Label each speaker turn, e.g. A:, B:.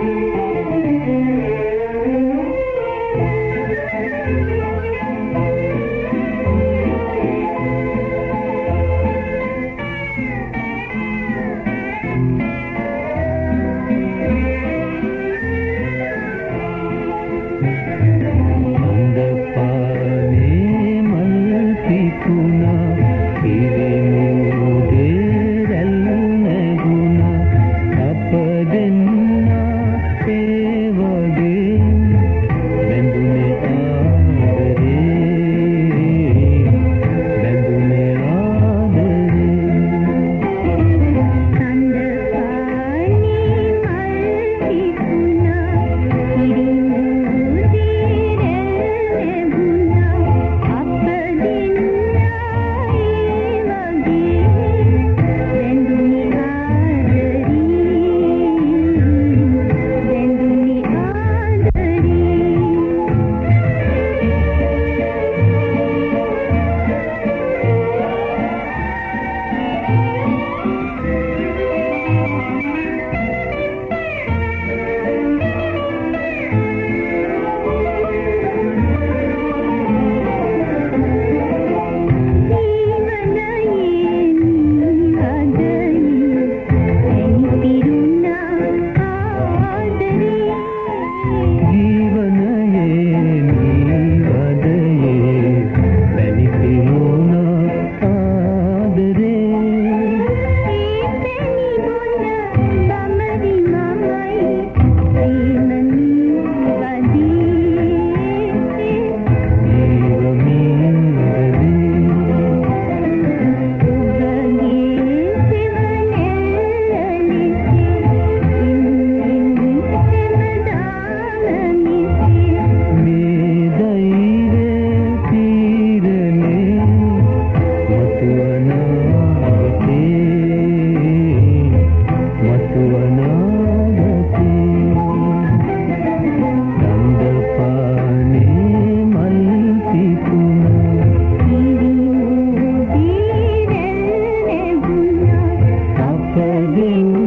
A: Thank you.
B: दिन